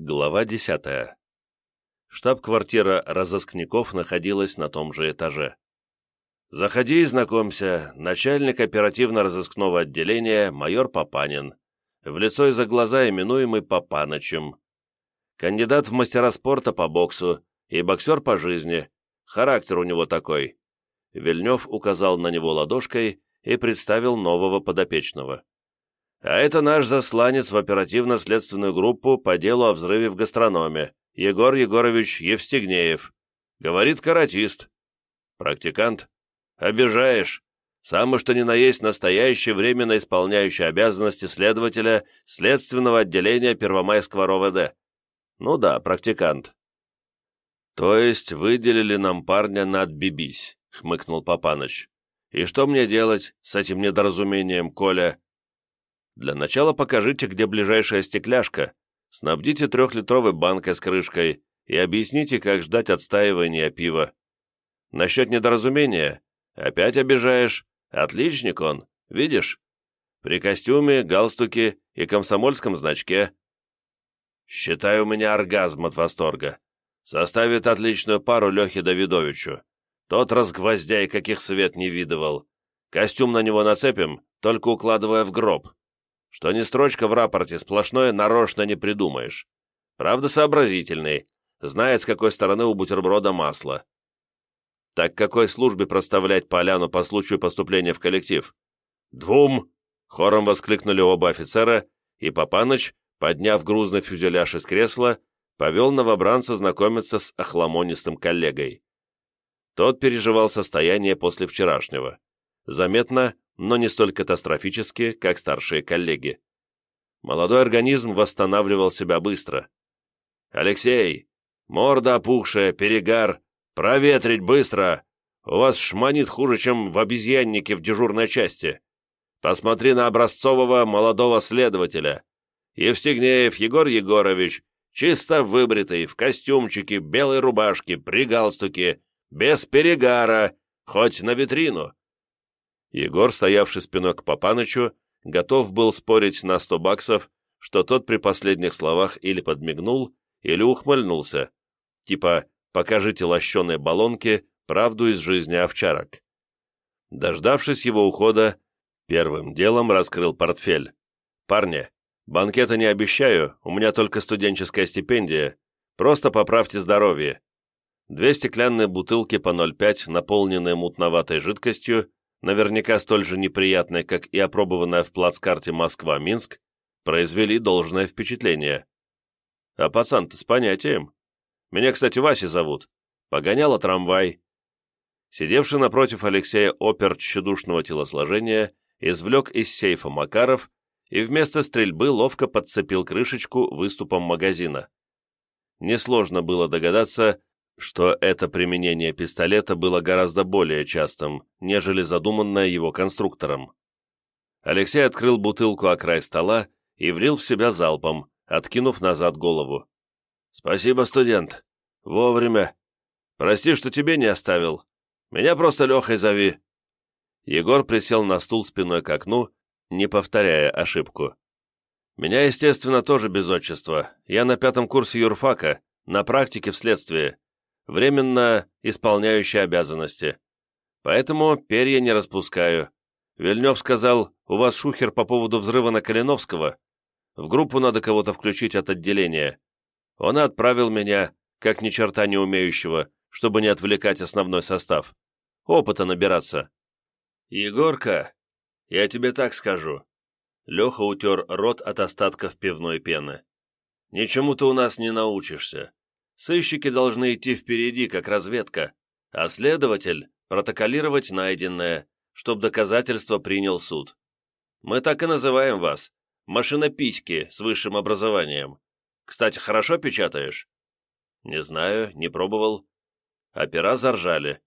Глава 10. Штаб-квартира разыскников находилась на том же этаже. «Заходи и знакомься. Начальник оперативно-розыскного отделения майор Папанин. В лицо и за глаза именуемый Папанычем. Кандидат в мастера спорта по боксу и боксер по жизни. Характер у него такой». Вильнев указал на него ладошкой и представил нового подопечного. А это наш засланец в оперативно-следственную группу по делу о взрыве в гастрономе, Егор Егорович Евстигнеев. Говорит каратист. Практикант. Обижаешь. Самый что ни на есть настоящий временно исполняющий обязанности следователя следственного отделения Первомайского РОВД. Ну да, практикант. То есть выделили нам парня на отбибись, хмыкнул Папаныч. И что мне делать с этим недоразумением, Коля? Для начала покажите, где ближайшая стекляшка, снабдите трехлитровой банкой с крышкой и объясните, как ждать отстаивания пива. Насчет недоразумения. Опять обижаешь. Отличник он, видишь? При костюме, галстуке и комсомольском значке. Считаю, у меня оргазм от восторга. Составит отличную пару Лехе Давидовичу. Тот разгвоздяй, каких свет не видывал. Костюм на него нацепим, только укладывая в гроб что ни строчка в рапорте сплошное нарочно не придумаешь. Правда, сообразительный, знает, с какой стороны у бутерброда масло. Так какой службе проставлять поляну по случаю поступления в коллектив? «Двум!» — хором воскликнули оба офицера, и Папаныч, подняв грузный фюзеляж из кресла, повел новобранца знакомиться с охламонистым коллегой. Тот переживал состояние после вчерашнего. Заметно, но не столь катастрофически, как старшие коллеги. Молодой организм восстанавливал себя быстро. «Алексей, морда опухшая, перегар, проветрить быстро! У вас шманит хуже, чем в обезьяннике в дежурной части. Посмотри на образцового молодого следователя. Евстигнеев Егор Егорович, чисто выбритый, в костюмчике, белой рубашке, при галстуке, без перегара, хоть на витрину. Егор, стоявший спиной к Папанычу, готов был спорить на сто баксов, что тот при последних словах или подмигнул, или ухмыльнулся. Типа «покажите лощеные баллонки, правду из жизни овчарок». Дождавшись его ухода, первым делом раскрыл портфель. «Парни, банкета не обещаю, у меня только студенческая стипендия. Просто поправьте здоровье». Две стеклянные бутылки по 0,5, наполненные мутноватой жидкостью, наверняка столь же неприятные, как и опробованная в плацкарте Москва-Минск, произвели должное впечатление. А пацан-то с понятием. Меня, кстати, Вася зовут. Погоняла трамвай. Сидевший напротив Алексея опер тщедушного телосложения извлек из сейфа Макаров и вместо стрельбы ловко подцепил крышечку выступом магазина. Несложно было догадаться, что это применение пистолета было гораздо более частым, нежели задуманное его конструктором. Алексей открыл бутылку о край стола и влил в себя залпом, откинув назад голову. «Спасибо, студент. Вовремя. Прости, что тебе не оставил. Меня просто Лехой зови». Егор присел на стул спиной к окну, не повторяя ошибку. «Меня, естественно, тоже без отчества. Я на пятом курсе юрфака, на практике в следствии временно исполняющий обязанности. Поэтому перья не распускаю. Вильнев сказал, у вас шухер по поводу взрыва на Калиновского. В группу надо кого-то включить от отделения. Он отправил меня, как ни черта не умеющего, чтобы не отвлекать основной состав. Опыта набираться. Егорка, я тебе так скажу. Леха утер рот от остатков пивной пены. Ничему ты у нас не научишься. Сыщики должны идти впереди, как разведка, а следователь – протоколировать найденное, чтобы доказательство принял суд. Мы так и называем вас – машинописьки с высшим образованием. Кстати, хорошо печатаешь? Не знаю, не пробовал. Опера заржали.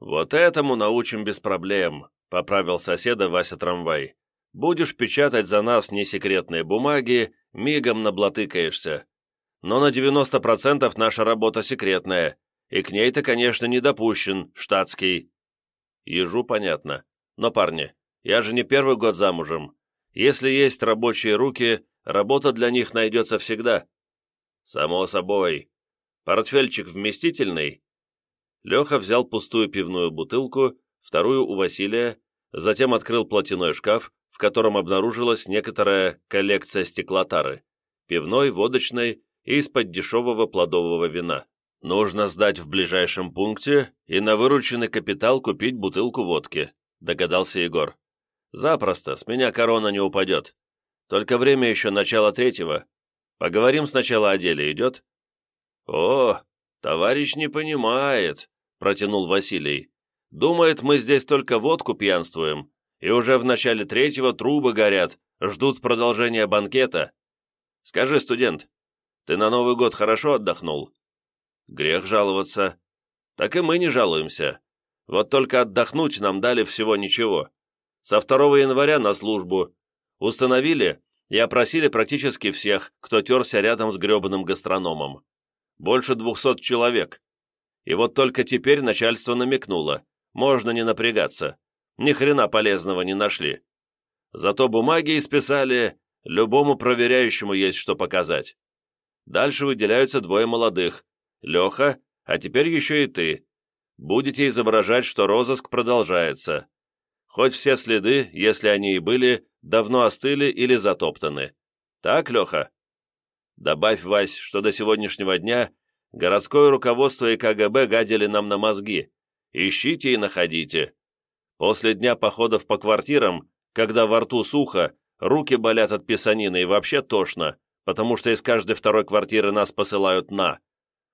Вот этому научим без проблем, поправил соседа Вася Трамвай. Будешь печатать за нас несекретные бумаги, мигом наблатыкаешься но на 90% наша работа секретная, и к ней ты, конечно, не допущен, штатский». Ежу понятно. Но, парни, я же не первый год замужем. Если есть рабочие руки, работа для них найдется всегда. «Само собой. Портфельчик вместительный?» Леха взял пустую пивную бутылку, вторую у Василия, затем открыл платяной шкаф, в котором обнаружилась некоторая коллекция стеклотары, пивной, водочной из-под дешевого плодового вина. «Нужно сдать в ближайшем пункте и на вырученный капитал купить бутылку водки», догадался Егор. «Запросто, с меня корона не упадет. Только время еще начало третьего. Поговорим сначала о деле, идет?» «О, товарищ не понимает», протянул Василий. «Думает, мы здесь только водку пьянствуем, и уже в начале третьего трубы горят, ждут продолжения банкета. Скажи, студент, ты на Новый год хорошо отдохнул?» Грех жаловаться. Так и мы не жалуемся. Вот только отдохнуть нам дали всего ничего. Со 2 января на службу. Установили и опросили практически всех, кто терся рядом с гребаным гастрономом. Больше двухсот человек. И вот только теперь начальство намекнуло. Можно не напрягаться. Ни хрена полезного не нашли. Зато бумаги исписали, любому проверяющему есть что показать. Дальше выделяются двое молодых, Леха, а теперь еще и ты. Будете изображать, что розыск продолжается. Хоть все следы, если они и были, давно остыли или затоптаны. Так, Леха? Добавь, Вась, что до сегодняшнего дня городское руководство и КГБ гадили нам на мозги. Ищите и находите. После дня походов по квартирам, когда во рту сухо, руки болят от писанины и вообще тошно, потому что из каждой второй квартиры нас посылают на.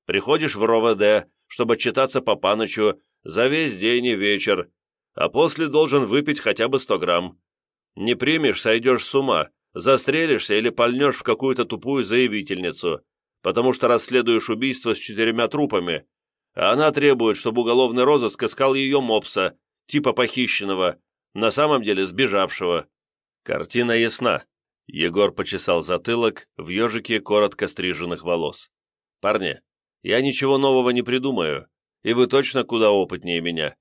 Приходишь в РОВД, чтобы читаться по Панычу за весь день и вечер, а после должен выпить хотя бы 100 грамм. Не примешь, сойдешь с ума, застрелишься или пальнешь в какую-то тупую заявительницу, потому что расследуешь убийство с четырьмя трупами, а она требует, чтобы уголовный розыск искал ее мопса, типа похищенного, на самом деле сбежавшего. Картина ясна. Егор почесал затылок в ежике коротко стриженных волос. «Парни, я ничего нового не придумаю, и вы точно куда опытнее меня.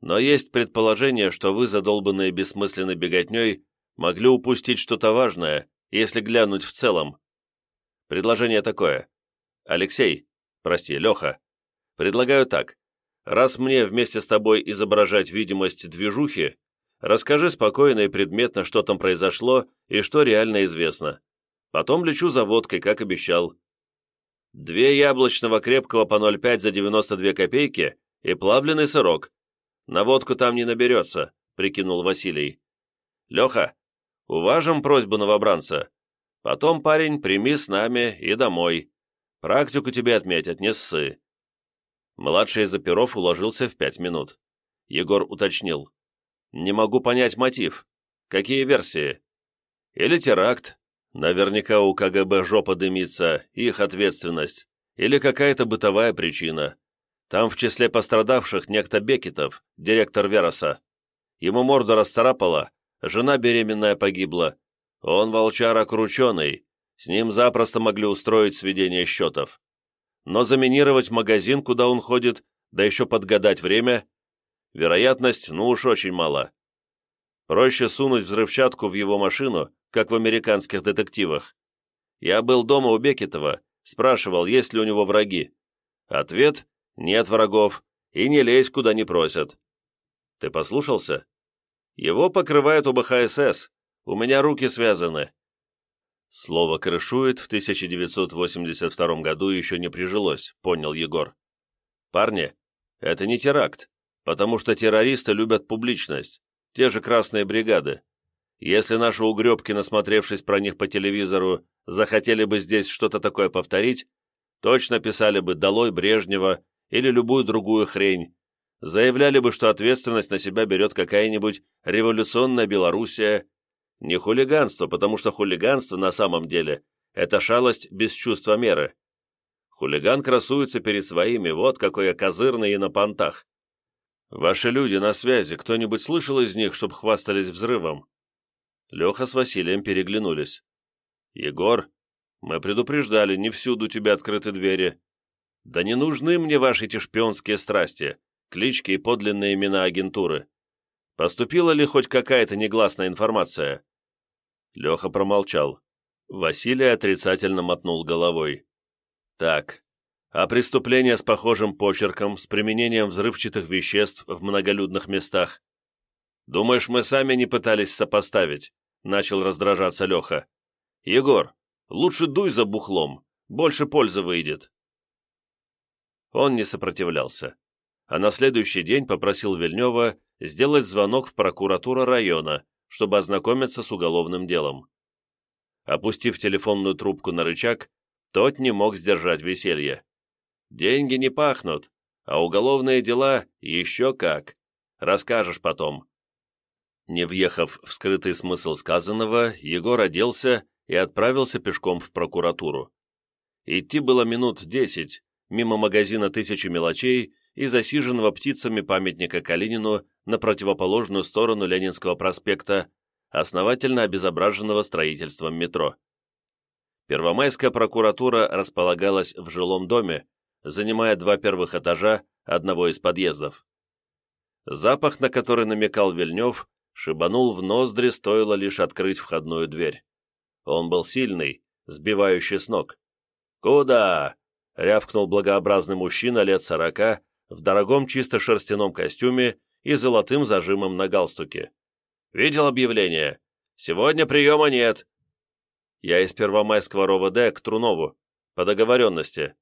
Но есть предположение, что вы, задолбанные бессмысленной беготней, могли упустить что-то важное, если глянуть в целом. Предложение такое. Алексей, прости, Леха, предлагаю так. Раз мне вместе с тобой изображать видимость движухи, расскажи спокойно и предметно, что там произошло и что реально известно. Потом лечу за водкой, как обещал. Две яблочного крепкого по 0,5 за 92 копейки и плавленый сырок. На водку там не наберется», — прикинул Василий. «Леха, уважим просьбу новобранца. Потом, парень, прими с нами и домой. Практику тебе отметят, не ссы». Младший из оперов уложился в пять минут. Егор уточнил. «Не могу понять мотив. Какие версии?» «Или теракт, Наверняка у КГБ жопа дымится, их ответственность. Или какая-то бытовая причина. Там в числе пострадавших некто Бекетов, директор Вероса. Ему морду расцарапала, жена беременная погибла. Он волчар окрученный, с ним запросто могли устроить сведение счетов. Но заминировать магазин, куда он ходит, да еще подгадать время, вероятность, ну уж очень мало. Проще сунуть взрывчатку в его машину, как в американских детективах. Я был дома у Бекетова, спрашивал, есть ли у него враги. Ответ – нет врагов, и не лезь, куда не просят. Ты послушался? Его покрывает УБХСС, у меня руки связаны. Слово «крышует» в 1982 году еще не прижилось, понял Егор. Парни, это не теракт, потому что террористы любят публичность, те же красные бригады. Если наши угребки, насмотревшись про них по телевизору, захотели бы здесь что-то такое повторить, точно писали бы «Долой Брежнева» или любую другую хрень, заявляли бы, что ответственность на себя берет какая-нибудь революционная Белоруссия. Не хулиганство, потому что хулиганство на самом деле – это шалость без чувства меры. Хулиган красуется перед своими, вот какой я козырный и на понтах. Ваши люди на связи, кто-нибудь слышал из них, чтоб хвастались взрывом? Леха с Василием переглянулись. «Егор, мы предупреждали, не всюду тебе открыты двери. Да не нужны мне ваши эти шпионские страсти, клички и подлинные имена агентуры. Поступила ли хоть какая-то негласная информация?» Леха промолчал. Василий отрицательно мотнул головой. Так, а преступления с похожим почерком, с применением взрывчатых веществ в многолюдных местах? Думаешь, мы сами не пытались сопоставить? Начал раздражаться Леха. Егор, лучше дуй за бухлом, больше пользы выйдет. Он не сопротивлялся, а на следующий день попросил Вильнева сделать звонок в прокуратуру района, чтобы ознакомиться с уголовным делом. Опустив телефонную трубку на рычаг, тот не мог сдержать веселье. Деньги не пахнут, а уголовные дела еще как. Расскажешь потом. Не въехав в скрытый смысл сказанного, Егор оделся и отправился пешком в прокуратуру. Идти было минут десять, мимо магазина «Тысячи мелочей» и засиженного птицами памятника Калинину на противоположную сторону Ленинского проспекта, основательно обезображенного строительством метро. Первомайская прокуратура располагалась в жилом доме, занимая два первых этажа одного из подъездов. Запах, на который намекал Вильнев, шибанул в ноздри, стоило лишь открыть входную дверь. Он был сильный, сбивающий с ног. «Куда?» — рявкнул благообразный мужчина лет сорока в дорогом чисто шерстяном костюме и золотым зажимом на галстуке. «Видел объявление? Сегодня приема нет. Я из Первомайского РОВД к Трунову. По договоренности».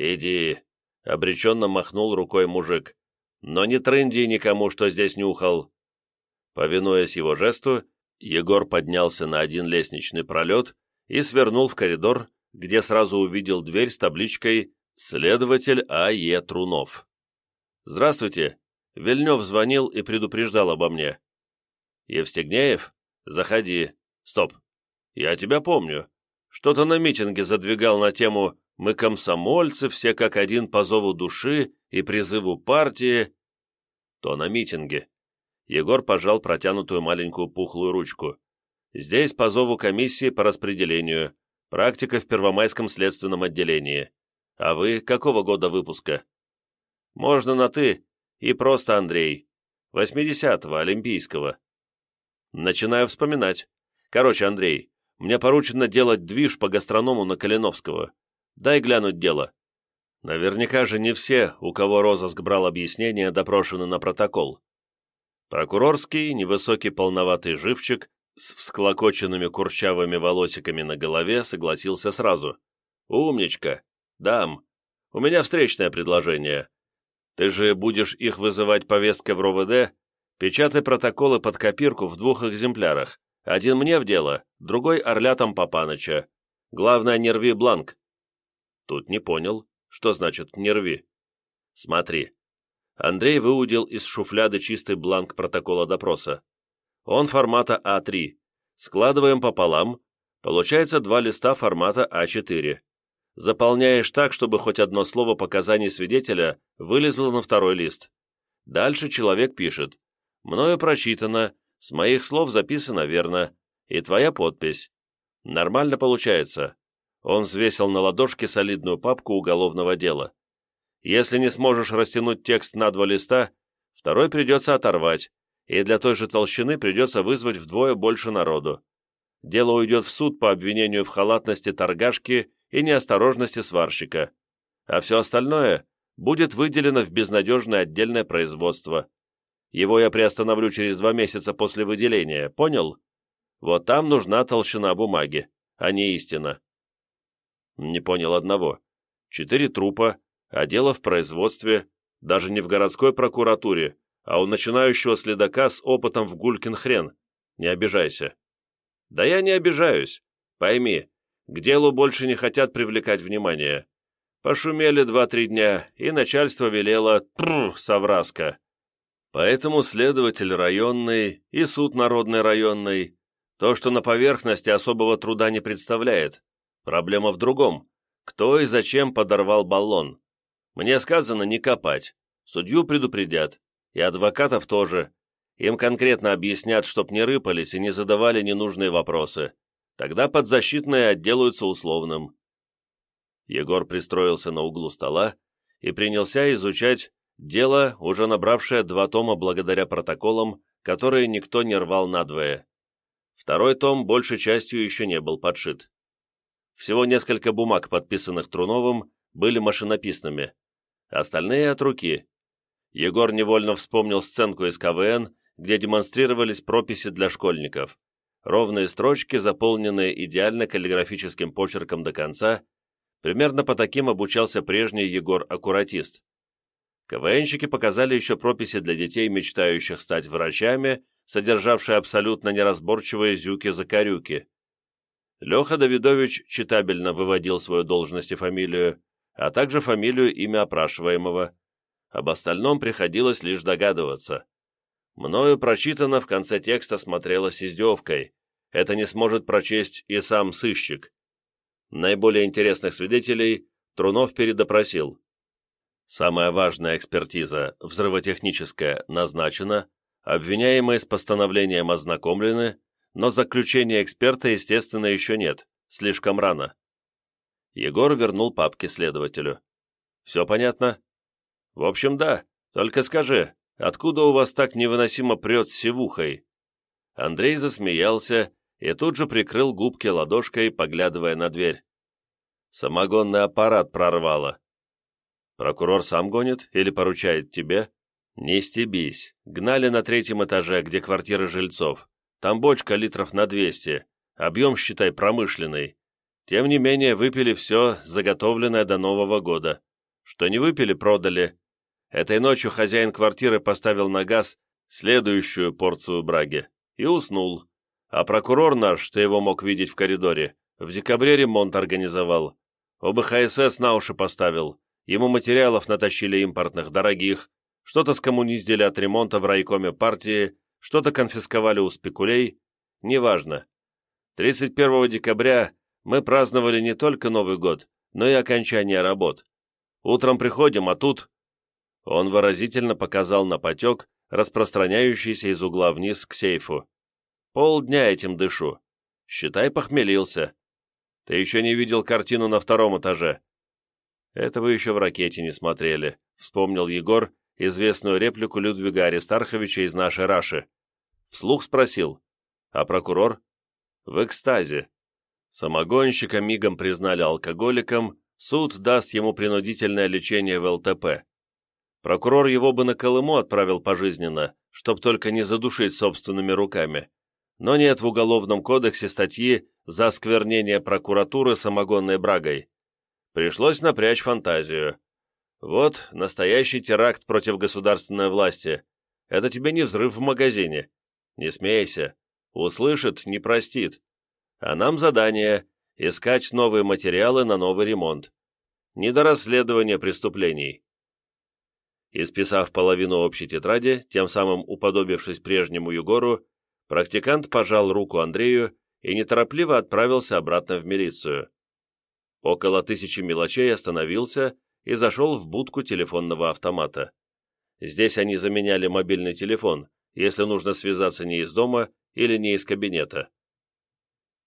«Иди», — обреченно махнул рукой мужик. «Но не трынди никому, что здесь нюхал». Повинуясь его жесту, Егор поднялся на один лестничный пролет и свернул в коридор, где сразу увидел дверь с табличкой «Следователь А.Е. Трунов». «Здравствуйте!» Вильнев звонил и предупреждал обо мне. «Евстигнеев? Заходи. Стоп. Я тебя помню. Что-то на митинге задвигал на тему «Мы комсомольцы, все как один по зову души и призыву партии». То на митинге. Егор пожал протянутую маленькую пухлую ручку. Здесь по зову комиссии по распределению. Практика в Первомайском следственном отделении. А вы какого года выпуска? Можно на «ты» и просто Андрей. 80-го, олимпийского. Начинаю вспоминать. Короче, Андрей, мне поручено делать движ по гастроному на Калиновского. Дай глянуть дело. Наверняка же не все, у кого розыск брал объяснение, допрошены на протокол. Прокурорский, невысокий полноватый живчик с всклокоченными курчавыми волосиками на голове согласился сразу. «Умничка! Дам! У меня встречное предложение. Ты же будешь их вызывать повесткой в РОВД? Печатай протоколы под копирку в двух экземплярах. Один мне в дело, другой орлятам Папаныча. Главное, не рви бланк. Тут не понял, что значит «не рви». Смотри. Андрей выудил из шуфляды чистый бланк протокола допроса. Он формата А3. Складываем пополам. Получается два листа формата А4. Заполняешь так, чтобы хоть одно слово показаний свидетеля вылезло на второй лист. Дальше человек пишет. Мною прочитано, с моих слов записано верно. И твоя подпись. Нормально получается. Он взвесил на ладошке солидную папку уголовного дела. Если не сможешь растянуть текст на два листа, второй придется оторвать, и для той же толщины придется вызвать вдвое больше народу. Дело уйдет в суд по обвинению в халатности торгашки и неосторожности сварщика, а все остальное будет выделено в безнадежное отдельное производство. Его я приостановлю через два месяца после выделения, понял? Вот там нужна толщина бумаги, а не истина. Не понял одного. Четыре трупа, а дело в производстве, даже не в городской прокуратуре, а у начинающего следака с опытом в гулькин хрен. Не обижайся. Да я не обижаюсь. Пойми, к делу больше не хотят привлекать внимание. Пошумели два-три дня, и начальство велело «Тррр, совраска». Поэтому следователь районный и суд народный районный то, что на поверхности особого труда не представляет. Проблема в другом. Кто и зачем подорвал баллон? Мне сказано не копать. Судью предупредят. И адвокатов тоже. Им конкретно объяснят, чтоб не рыпались и не задавали ненужные вопросы. Тогда подзащитные отделаются условным. Егор пристроился на углу стола и принялся изучать дело, уже набравшее два тома благодаря протоколам, которые никто не рвал надвое. Второй том большей частью еще не был подшит. Всего несколько бумаг, подписанных Труновым, были машинописными. Остальные от руки. Егор невольно вспомнил сценку из КВН, где демонстрировались прописи для школьников. Ровные строчки, заполненные идеально каллиграфическим почерком до конца, примерно по таким обучался прежний Егор-аккуратист. КВНщики показали еще прописи для детей, мечтающих стать врачами, содержавшие абсолютно неразборчивые зюки-закорюки. Леха Давидович читабельно выводил свою должность и фамилию, а также фамилию имя опрашиваемого. Об остальном приходилось лишь догадываться. Мною прочитано в конце текста смотрелось издевкой. Это не сможет прочесть и сам сыщик. Наиболее интересных свидетелей Трунов передопросил. Самая важная экспертиза, взрывотехническая, назначена, обвиняемые с постановлением ознакомлены, но заключения эксперта, естественно, еще нет, слишком рано. Егор вернул папки следователю. «Все понятно?» «В общем, да. Только скажи, откуда у вас так невыносимо прет сивухой?» Андрей засмеялся и тут же прикрыл губки ладошкой, поглядывая на дверь. «Самогонный аппарат прорвало. Прокурор сам гонит или поручает тебе? Не стебись. Гнали на третьем этаже, где квартиры жильцов. Там бочка литров на 200. Объем, считай, промышленный. Тем не менее, выпили все, заготовленное до Нового года. Что не выпили, продали. Этой ночью хозяин квартиры поставил на газ следующую порцию браги и уснул. А прокурор наш, ты его мог видеть в коридоре, в декабре ремонт организовал. ОБХСС на уши поставил. Ему материалов натащили импортных, дорогих, что-то скоммуниздили от ремонта в райкоме партии, что-то конфисковали у спекулей, неважно. 31 декабря мы праздновали не только Новый год, но и окончание работ. Утром приходим, а тут...» Он выразительно показал на потек, распространяющийся из угла вниз к сейфу. «Полдня этим дышу. Считай, похмелился. Ты еще не видел картину на втором этаже. «Это вы еще в ракете не смотрели», — вспомнил Егор известную реплику Людвига Аристарховича из нашей Раши. Вслух спросил. «А прокурор?» «В экстазе. Самогонщика мигом признали алкоголиком, суд даст ему принудительное лечение в ЛТП. Прокурор его бы на Колыму отправил пожизненно, чтоб только не задушить собственными руками. Но нет в Уголовном кодексе статьи за осквернение прокуратуры самогонной брагой. Пришлось напрячь фантазию. Вот настоящий теракт против государственной власти. Это тебе не взрыв в магазине. Не смейся. Услышит, не простит. А нам задание – искать новые материалы на новый ремонт. Не до расследования преступлений. Исписав половину общей тетради, тем самым уподобившись прежнему Югору, практикант пожал руку Андрею и неторопливо отправился обратно в милицию. Около тысячи мелочей остановился и зашел в будку телефонного автомата. Здесь они заменяли мобильный телефон, если нужно связаться не из дома или не из кабинета.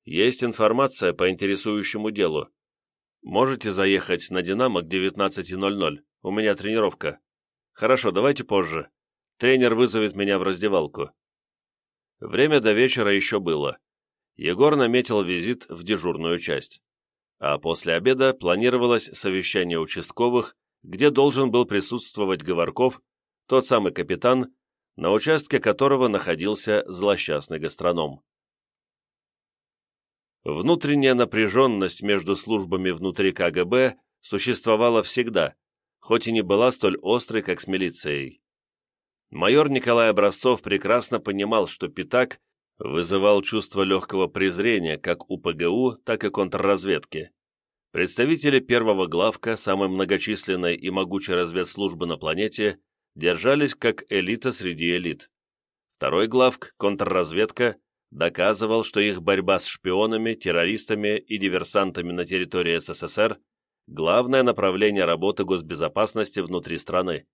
Есть информация по интересующему делу. Можете заехать на «Динамо» к 19.00. У меня тренировка. Хорошо, давайте позже. Тренер вызовет меня в раздевалку. Время до вечера еще было. Егор наметил визит в дежурную часть а после обеда планировалось совещание участковых, где должен был присутствовать Говорков, тот самый капитан, на участке которого находился злосчастный гастроном. Внутренняя напряженность между службами внутри КГБ существовала всегда, хоть и не была столь острой, как с милицией. Майор Николай Образцов прекрасно понимал, что Пятак вызывал чувство легкого презрения как у ПГУ, так и контрразведки. Представители первого главка, самой многочисленной и могучей разведслужбы на планете, держались как элита среди элит. Второй главк, контрразведка, доказывал, что их борьба с шпионами, террористами и диверсантами на территории СССР – главное направление работы госбезопасности внутри страны.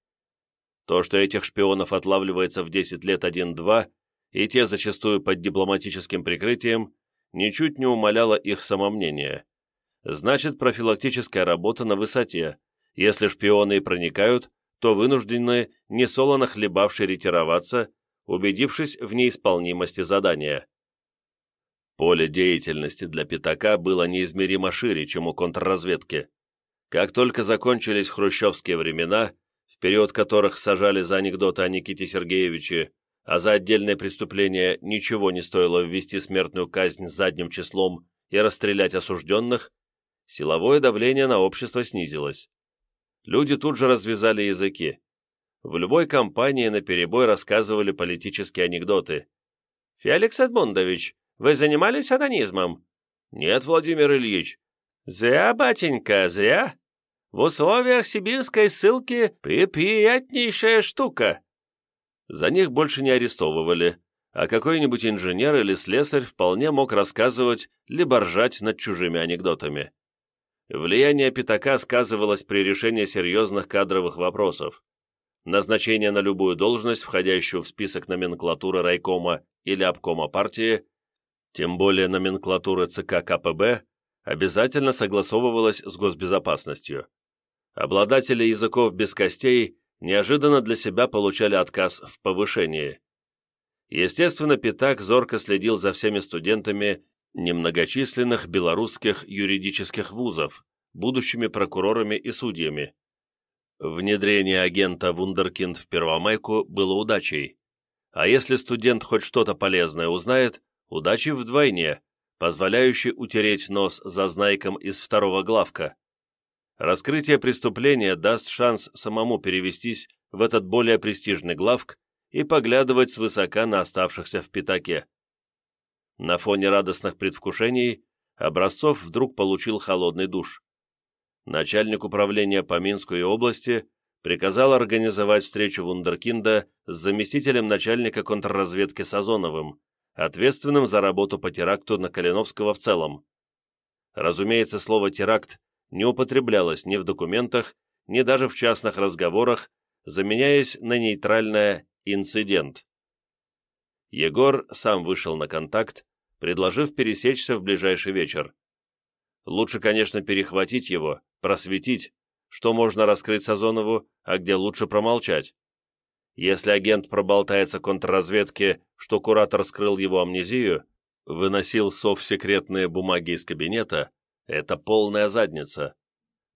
То, что этих шпионов отлавливается в 10 лет 1-2, и те зачастую под дипломатическим прикрытием, ничуть не умаляло их самомнение. Значит, профилактическая работа на высоте. Если шпионы и проникают, то вынуждены несолоно хлебавшие ретироваться, убедившись в неисполнимости задания. Поле деятельности для пятака было неизмеримо шире, чем у контрразведки. Как только закончились хрущевские времена, в период которых сажали за анекдоты о Никите Сергеевиче, а за отдельные преступления ничего не стоило ввести смертную казнь задним числом и расстрелять осужденных, силовое давление на общество снизилось. Люди тут же развязали языки. В любой компании наперебой рассказывали политические анекдоты. «Феликс Эдмундович, вы занимались анонизмом?» «Нет, Владимир Ильич». «Зря, батенька, зря. В условиях сибирской ссылки приятнейшая штука». За них больше не арестовывали, а какой-нибудь инженер или слесарь вполне мог рассказывать либо ржать над чужими анекдотами. Влияние пятака сказывалось при решении серьезных кадровых вопросов. Назначение на любую должность, входящую в список номенклатуры райкома или обкома партии, тем более номенклатуры ЦК КПБ, обязательно согласовывалось с госбезопасностью. Обладатели языков без костей неожиданно для себя получали отказ в повышении. Естественно, Пятак зорко следил за всеми студентами немногочисленных белорусских юридических вузов, будущими прокурорами и судьями. Внедрение агента Вундеркинд в Первомайку было удачей. А если студент хоть что-то полезное узнает, удачей вдвойне, позволяющей утереть нос за знайком из второго главка. Раскрытие преступления даст шанс самому перевестись в этот более престижный главк и поглядывать свысока на оставшихся в пятаке. На фоне радостных предвкушений Образцов вдруг получил холодный душ начальник управления по Минской области приказал организовать встречу Вундеркинда с заместителем начальника контрразведки Сазоновым, ответственным за работу по теракту на Калиновского в целом. Разумеется, слово «теракт» не употреблялось ни в документах, ни даже в частных разговорах, заменяясь на нейтральное «инцидент». Егор сам вышел на контакт, предложив пересечься в ближайший вечер. Лучше, конечно, перехватить его, просветить, что можно раскрыть Сазонову, а где лучше промолчать. Если агент проболтается контрразведке, что куратор скрыл его амнезию, выносил совсекретные бумаги из кабинета, это полная задница.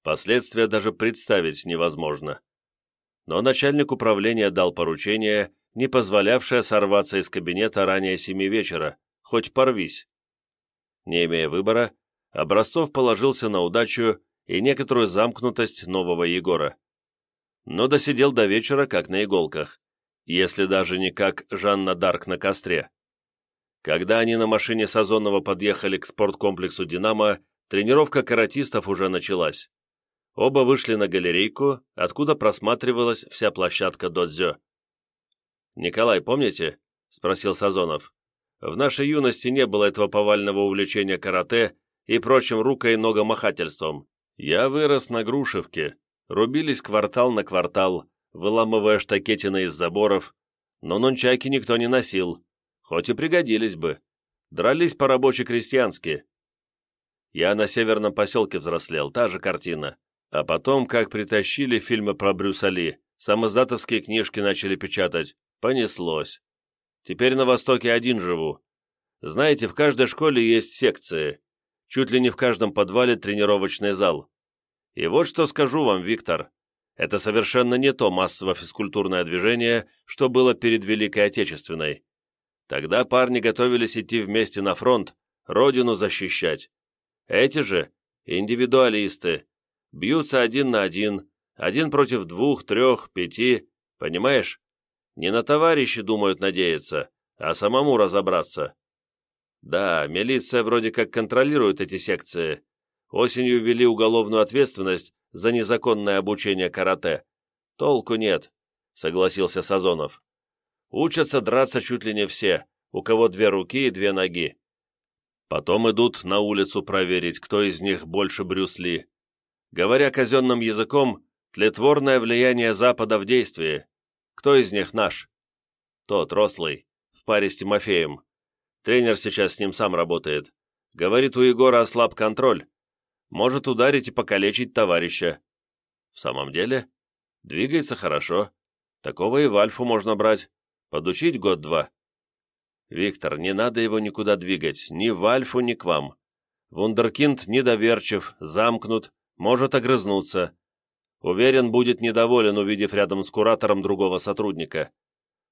Последствия даже представить невозможно. Но начальник управления дал поручение, не позволявшее сорваться из кабинета ранее семи вечера, хоть порвись. Не имея выбора, Образцов положился на удачу и некоторую замкнутость нового Егора. Но досидел до вечера, как на иголках, если даже не как Жанна Дарк на костре. Когда они на машине Сазонова подъехали к спорткомплексу «Динамо», тренировка каратистов уже началась. Оба вышли на галерейку, откуда просматривалась вся площадка додзё. «Николай, помните?» — спросил Сазонов. «В нашей юности не было этого повального увлечения карате и прочим руко- и ногомахательством. Я вырос на Грушевке, рубились квартал на квартал, выламывая штакетины из заборов, но нунчаки никто не носил, хоть и пригодились бы. Дрались по-рабоче-крестьянски. Я на северном поселке взрослел, та же картина. А потом, как притащили фильмы про Брюса Ли, самоздатовские книжки начали печатать, понеслось. Теперь на Востоке один живу. Знаете, в каждой школе есть секции чуть ли не в каждом подвале тренировочный зал. И вот что скажу вам, Виктор. Это совершенно не то массово-физкультурное движение, что было перед Великой Отечественной. Тогда парни готовились идти вместе на фронт, родину защищать. Эти же, индивидуалисты, бьются один на один, один против двух, трех, пяти, понимаешь? Не на товарищи думают надеяться, а самому разобраться. Да, милиция вроде как контролирует эти секции. Осенью ввели уголовную ответственность за незаконное обучение карате. Толку нет, согласился Сазонов. Учатся драться чуть ли не все, у кого две руки и две ноги. Потом идут на улицу проверить, кто из них больше Брюс Ли. Говоря казенным языком, тлетворное влияние Запада в действии. Кто из них наш? Тот, рослый, в паре с Тимофеем. Тренер сейчас с ним сам работает. Говорит, у Егора ослаб контроль. Может ударить и покалечить товарища. В самом деле, двигается хорошо. Такого и в Альфу можно брать. Подучить год-два. «Виктор, не надо его никуда двигать, ни в Альфу, ни к вам. Вундеркинд недоверчив, замкнут, может огрызнуться. Уверен, будет недоволен, увидев рядом с куратором другого сотрудника.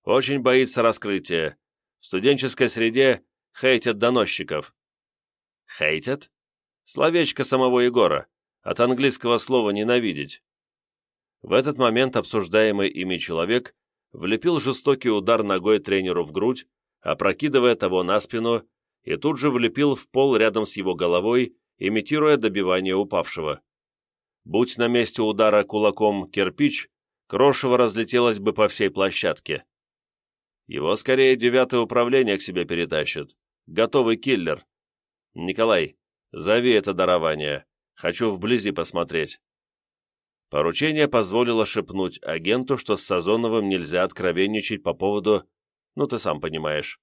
Очень боится раскрытия. В студенческой среде хейтят доносчиков». «Хейтят?» Словечко самого Егора. От английского слова «ненавидеть». В этот момент обсуждаемый ими человек влепил жестокий удар ногой тренеру в грудь, опрокидывая того на спину, и тут же влепил в пол рядом с его головой, имитируя добивание упавшего. Будь на месте удара кулаком кирпич, крошево разлетелось бы по всей площадке. Его скорее девятое управление к себе перетащит. Готовый киллер. Николай, зови это дарование. Хочу вблизи посмотреть. Поручение позволило шепнуть агенту, что с Сазоновым нельзя откровенничать по поводу, ну ты сам понимаешь.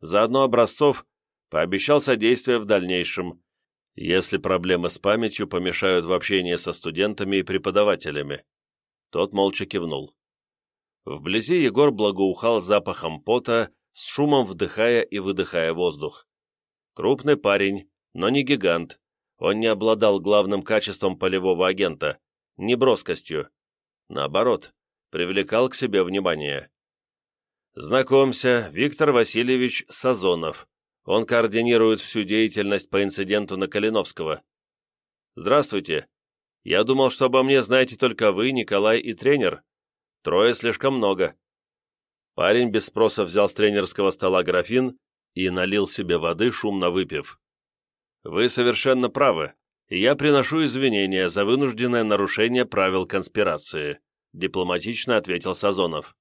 Заодно Образцов пообещал содействие в дальнейшем, если проблемы с памятью помешают в общении со студентами и преподавателями. Тот молча кивнул. Вблизи Егор благоухал запахом пота, с шумом вдыхая и выдыхая воздух. Крупный парень, но не гигант. Он не обладал главным качеством полевого агента не броскостью. Наоборот, привлекал к себе внимание. Знакомься, Виктор Васильевич Сазонов. Он координирует всю деятельность по инциденту на Калиновского. Здравствуйте. Я думал, что обо мне знаете только вы, Николай и тренер. Трое слишком много. Парень без спроса взял с тренерского стола графин и налил себе воды, шумно выпив. Вы совершенно правы я приношу извинения за вынужденное нарушение правил конспирации», дипломатично ответил Сазонов.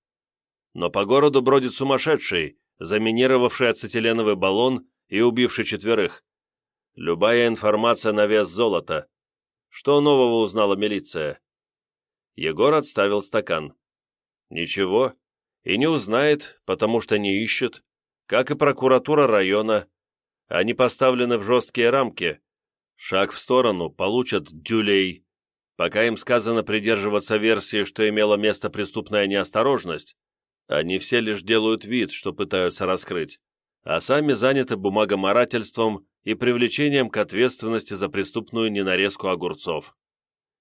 «Но по городу бродит сумасшедший, заминировавший ацетиленовый баллон и убивший четверых. Любая информация на вес золота. Что нового узнала милиция?» Егор отставил стакан. «Ничего. И не узнает, потому что не ищет. Как и прокуратура района. Они поставлены в жесткие рамки, Шаг в сторону, получат дюлей. Пока им сказано придерживаться версии, что имела место преступная неосторожность, они все лишь делают вид, что пытаются раскрыть, а сами заняты бумагоморательством и привлечением к ответственности за преступную ненарезку огурцов.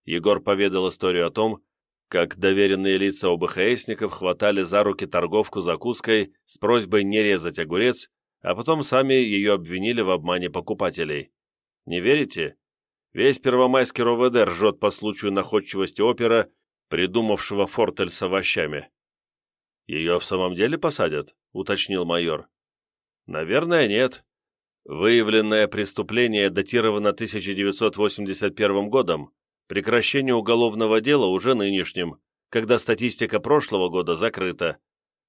Егор поведал историю о том, как доверенные лица ОБХСников хватали за руки торговку закуской с просьбой не резать огурец, а потом сами ее обвинили в обмане покупателей. Не верите? Весь первомайский РОВД ржет по случаю находчивости опера, придумавшего фортель с овощами. «Ее в самом деле посадят?» — уточнил майор. «Наверное, нет. Выявленное преступление датировано 1981 годом, прекращение уголовного дела уже нынешним, когда статистика прошлого года закрыта.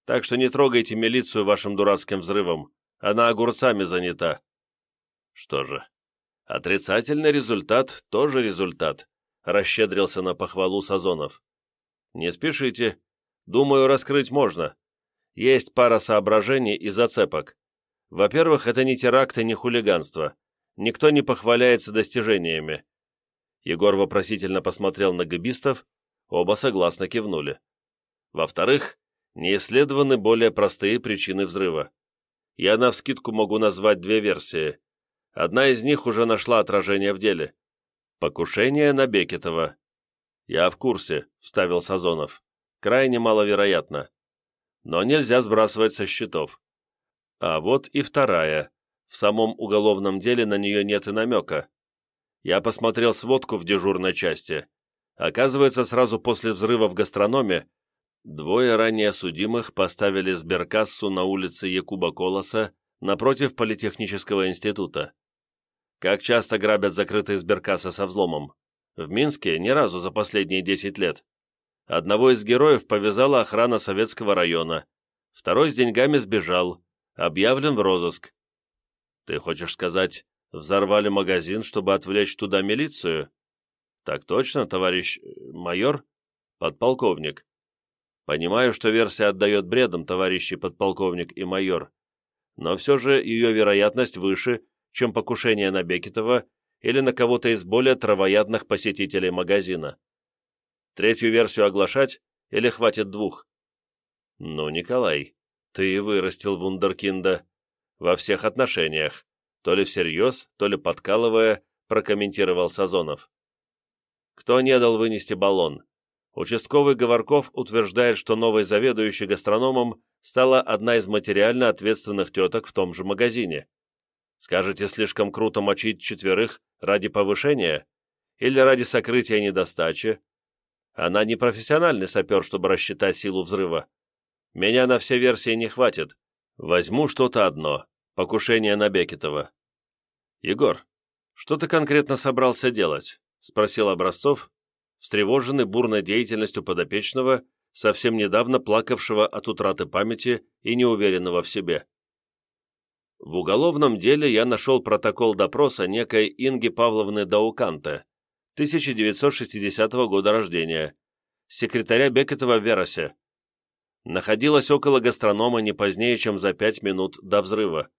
Так что не трогайте милицию вашим дурацким взрывом, она огурцами занята». «Что же, Отрицательный результат тоже результат, расщедрился на похвалу Сазонов. Не спешите. Думаю, раскрыть можно. Есть пара соображений и зацепок. Во-первых, это не теракт и не хулиганство. Никто не похваляется достижениями. Егор вопросительно посмотрел на габистов, оба согласно кивнули. Во-вторых, не исследованы более простые причины взрыва. Я навскидку могу назвать две версии. Одна из них уже нашла отражение в деле. Покушение на Бекетова. «Я в курсе», — вставил Сазонов. «Крайне маловероятно. Но нельзя сбрасывать со счетов. А вот и вторая. В самом уголовном деле на нее нет и намека. Я посмотрел сводку в дежурной части. Оказывается, сразу после взрыва в гастрономе двое ранее судимых поставили сберкассу на улице Якуба Колоса напротив Политехнического института. Как часто грабят закрытые сберкассы со взломом? В Минске ни разу за последние 10 лет. Одного из героев повязала охрана советского района. Второй с деньгами сбежал. Объявлен в розыск. Ты хочешь сказать, взорвали магазин, чтобы отвлечь туда милицию? Так точно, товарищ э, майор? Подполковник. Понимаю, что версия отдает бредом, товарищи подполковник и майор. Но все же ее вероятность выше, чем покушение на Бекетова или на кого-то из более травоядных посетителей магазина. Третью версию оглашать или хватит двух? Ну, Николай, ты вырастил вундеркинда. Во всех отношениях. То ли всерьез, то ли подкалывая, прокомментировал Сазонов. Кто не дал вынести баллон? Участковый Говорков утверждает, что новой заведующей гастрономом стала одна из материально ответственных теток в том же магазине. Скажете, слишком круто мочить четверых ради повышения? Или ради сокрытия недостачи? Она не профессиональный сапер, чтобы рассчитать силу взрыва. Меня на все версии не хватит. Возьму что-то одно. Покушение на Бекетова. Егор, что ты конкретно собрался делать? Спросил Образцов, встревоженный бурной деятельностью подопечного, совсем недавно плакавшего от утраты памяти и неуверенного в себе. В уголовном деле я нашел протокол допроса некой Инги Павловны Дауканте, 1960 года рождения, секретаря Бекетова в Веросе. Находилась около гастронома не позднее, чем за пять минут до взрыва.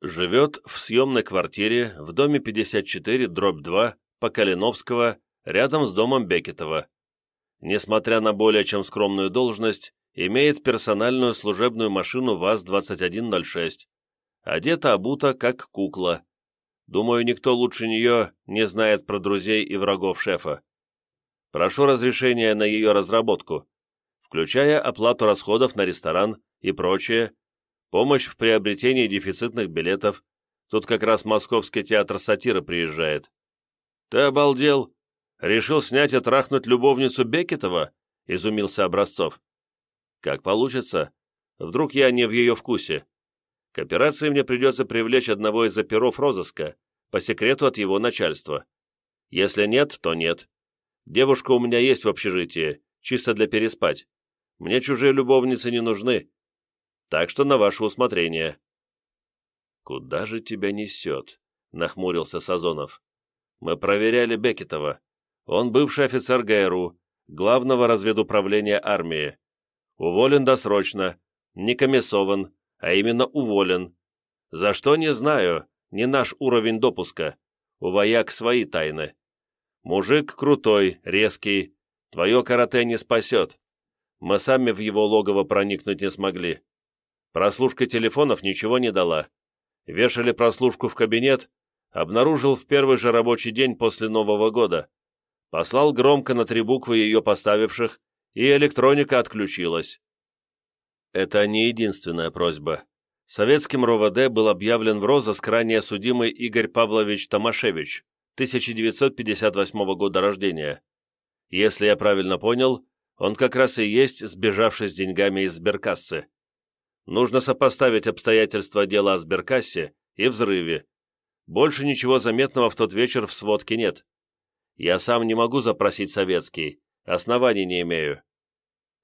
Живет в съемной квартире в доме 54, дробь 2, по Калиновского, рядом с домом Бекетова. Несмотря на более чем скромную должность, имеет персональную служебную машину ВАЗ-2106. Одета-обута, как кукла. Думаю, никто лучше нее не знает про друзей и врагов шефа. Прошу разрешения на ее разработку, включая оплату расходов на ресторан и прочее, помощь в приобретении дефицитных билетов. Тут как раз Московский театр сатиры приезжает. «Ты обалдел? Решил снять и трахнуть любовницу Бекетова?» — изумился Образцов. «Как получится. Вдруг я не в ее вкусе. К операции мне придется привлечь одного из оперов розыска, по секрету от его начальства. Если нет, то нет. Девушка у меня есть в общежитии, чисто для переспать. Мне чужие любовницы не нужны. Так что на ваше усмотрение». «Куда же тебя несет?» — нахмурился Сазонов. Мы проверяли Бекетова. Он бывший офицер ГРУ, главного разведуправления армии. Уволен досрочно, не комиссован, а именно уволен. За что, не знаю, не наш уровень допуска. У вояк свои тайны. Мужик крутой, резкий, твое карате не спасет. Мы сами в его логово проникнуть не смогли. Прослушка телефонов ничего не дала. Вешали прослушку в кабинет, обнаружил в первый же рабочий день после Нового года. Послал громко на три буквы ее поставивших, и электроника отключилась. Это не единственная просьба. Советским РОВД был объявлен в розыск ранее судимый Игорь Павлович Томашевич, 1958 года рождения. Если я правильно понял, он как раз и есть сбежавший с деньгами из сберкассы. Нужно сопоставить обстоятельства дела о сберкассе и взрыве, больше ничего заметного в тот вечер в сводке нет. Я сам не могу запросить советский, оснований не имею».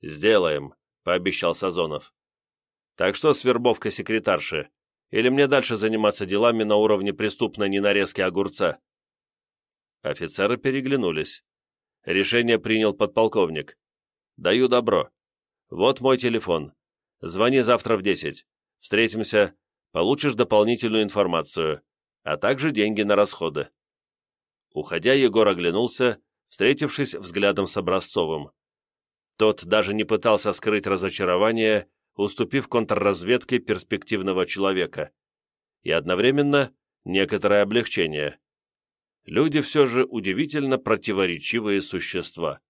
«Сделаем», — пообещал Сазонов. «Так что с вербовкой секретарши? Или мне дальше заниматься делами на уровне преступной ненарезки огурца?» Офицеры переглянулись. Решение принял подполковник. «Даю добро. Вот мой телефон. Звони завтра в десять. Встретимся. Получишь дополнительную информацию а также деньги на расходы. Уходя, Егор оглянулся, встретившись взглядом с Образцовым. Тот даже не пытался скрыть разочарование, уступив контрразведке перспективного человека. И одновременно некоторое облегчение. Люди все же удивительно противоречивые существа.